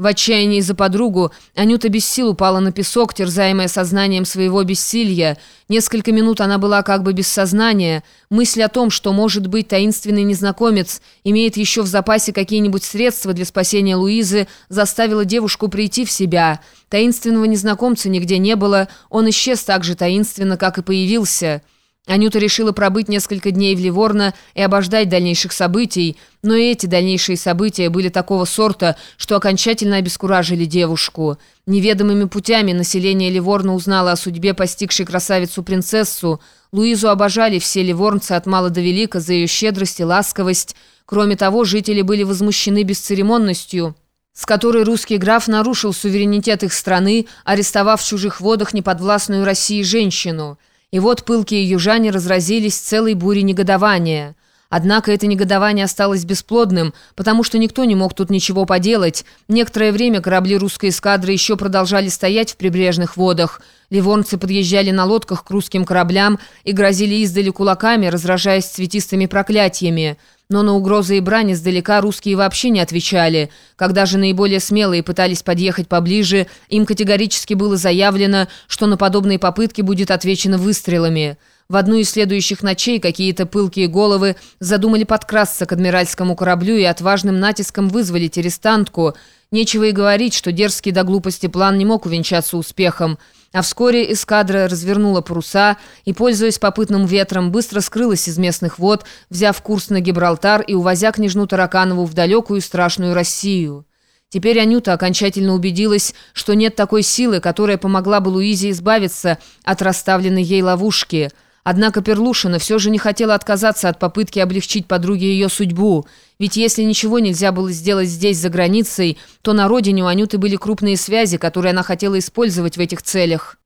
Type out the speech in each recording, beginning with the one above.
В отчаянии за подругу Анюта без сил упала на песок, терзаемая сознанием своего бессилия. Несколько минут она была как бы без сознания. Мысль о том, что, может быть, таинственный незнакомец имеет еще в запасе какие-нибудь средства для спасения Луизы, заставила девушку прийти в себя. Таинственного незнакомца нигде не было, он исчез так же таинственно, как и появился. Анюта решила пробыть несколько дней в Ливорно и обождать дальнейших событий, но и эти дальнейшие события были такого сорта, что окончательно обескуражили девушку. Неведомыми путями население Ливорна узнало о судьбе постигшей красавицу-принцессу. Луизу обожали все ливорнцы от мала до велика за ее щедрость и ласковость. Кроме того, жители были возмущены бесцеремонностью, с которой русский граф нарушил суверенитет их страны, арестовав в чужих водах неподвластную России женщину – и вот пылкие южане разразились целой бурей негодования. Однако это негодование осталось бесплодным, потому что никто не мог тут ничего поделать. Некоторое время корабли русской эскадры еще продолжали стоять в прибрежных водах. Ливонцы подъезжали на лодках к русским кораблям и грозили издали кулаками, разражаясь цветистыми проклятиями. Но на угрозы и брань издалека русские вообще не отвечали. Когда же наиболее смелые пытались подъехать поближе, им категорически было заявлено, что на подобные попытки будет отвечено выстрелами. В одну из следующих ночей какие-то пылкие головы задумали подкрасться к адмиральскому кораблю и отважным натиском вызвали арестантку. Нечего и говорить, что дерзкий до глупости план не мог увенчаться успехом. А вскоре эскадра развернула паруса и, пользуясь попытным ветром, быстро скрылась из местных вод, взяв курс на Гибралтар и увозя княжну Тараканову в далекую страшную Россию. Теперь Анюта окончательно убедилась, что нет такой силы, которая помогла бы Луизе избавиться от расставленной ей ловушки – Однако Перлушина все же не хотела отказаться от попытки облегчить подруге ее судьбу. Ведь если ничего нельзя было сделать здесь, за границей, то на родине у Анюты были крупные связи, которые она хотела использовать в этих целях.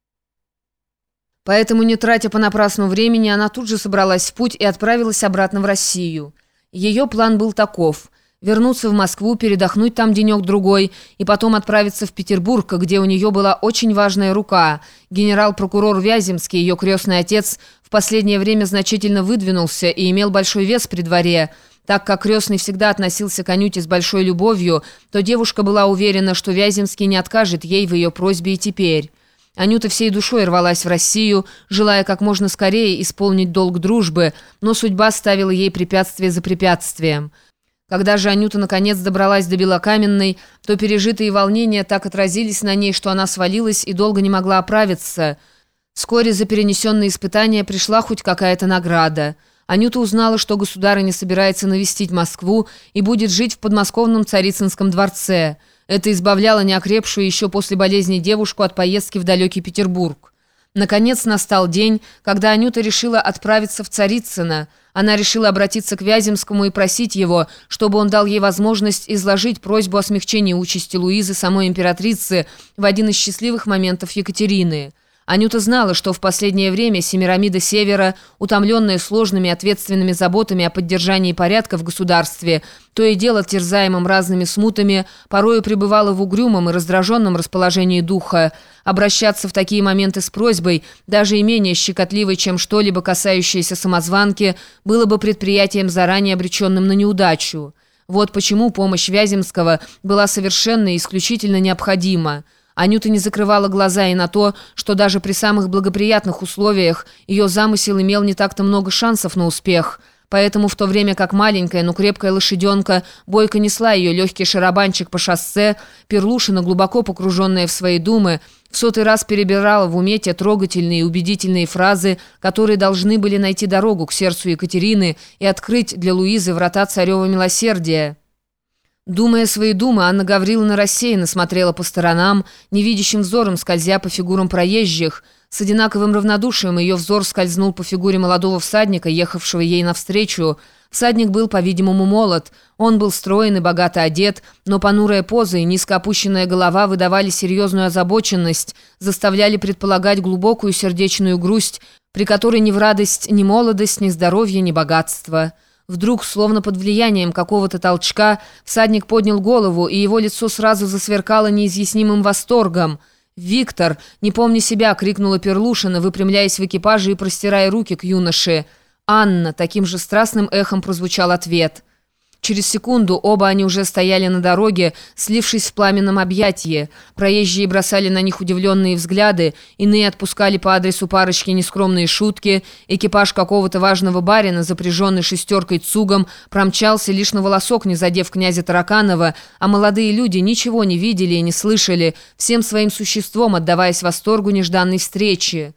Поэтому, не тратя понапрасну времени, она тут же собралась в путь и отправилась обратно в Россию. Ее план был таков – вернуться в Москву, передохнуть там денек-другой и потом отправиться в Петербург, где у нее была очень важная рука. Генерал-прокурор Вяземский, ее крестный отец, в последнее время значительно выдвинулся и имел большой вес при дворе. Так как крестный всегда относился к Анюте с большой любовью, то девушка была уверена, что Вяземский не откажет ей в ее просьбе и теперь. Анюта всей душой рвалась в Россию, желая как можно скорее исполнить долг дружбы, но судьба ставила ей препятствие за препятствием. Когда же Анюта наконец добралась до Белокаменной, то пережитые волнения так отразились на ней, что она свалилась и долго не могла оправиться. Вскоре за перенесенные испытания пришла хоть какая-то награда. Анюта узнала, что государыня собирается навестить Москву и будет жить в подмосковном Царицынском дворце. Это избавляло неокрепшую еще после болезни девушку от поездки в далекий Петербург. Наконец настал день, когда Анюта решила отправиться в Царицыно. Она решила обратиться к Вяземскому и просить его, чтобы он дал ей возможность изложить просьбу о смягчении участи Луизы, самой императрицы, в один из счастливых моментов Екатерины. Анюта знала, что в последнее время Семирамида Севера, утомленная сложными ответственными заботами о поддержании порядка в государстве, то и дело терзаемым разными смутами, порою пребывала в угрюмом и раздраженном расположении духа. Обращаться в такие моменты с просьбой, даже и менее щекотливой, чем что-либо касающееся самозванки, было бы предприятием заранее обреченным на неудачу. Вот почему помощь Вяземского была совершенно и исключительно необходима. Анюта не закрывала глаза и на то, что даже при самых благоприятных условиях ее замысел имел не так-то много шансов на успех. Поэтому в то время как маленькая, но крепкая лошаденка бойко несла ее легкий шарабанчик по шоссе, Перлушина, глубоко погруженная в свои думы, в сотый раз перебирала в уме те трогательные и убедительные фразы, которые должны были найти дорогу к сердцу Екатерины и открыть для Луизы врата царева милосердия. Думая свои думы, Анна Гавриловна рассеянно смотрела по сторонам, невидящим взором скользя по фигурам проезжих. С одинаковым равнодушием ее взор скользнул по фигуре молодого всадника, ехавшего ей навстречу. Всадник был, по-видимому, молод. Он был строен и богато одет, но понурая поза и низко опущенная голова выдавали серьезную озабоченность, заставляли предполагать глубокую сердечную грусть, при которой ни в радость ни молодость, ни здоровье, ни богатство – Вдруг, словно под влиянием какого-то толчка, всадник поднял голову, и его лицо сразу засверкало неизъяснимым восторгом. «Виктор!» — не помня себя, крикнула Перлушина, выпрямляясь в экипаже и простирая руки к юноше. «Анна!» — таким же страстным эхом прозвучал ответ — Через секунду оба они уже стояли на дороге, слившись в пламенном объятии. Проезжие бросали на них удивленные взгляды, иные отпускали по адресу парочки нескромные шутки. Экипаж какого-то важного барина, запряженный шестеркой цугом, промчался лишь на волосок, не задев князя Тараканова, а молодые люди ничего не видели и не слышали, всем своим существом отдаваясь восторгу нежданной встречи.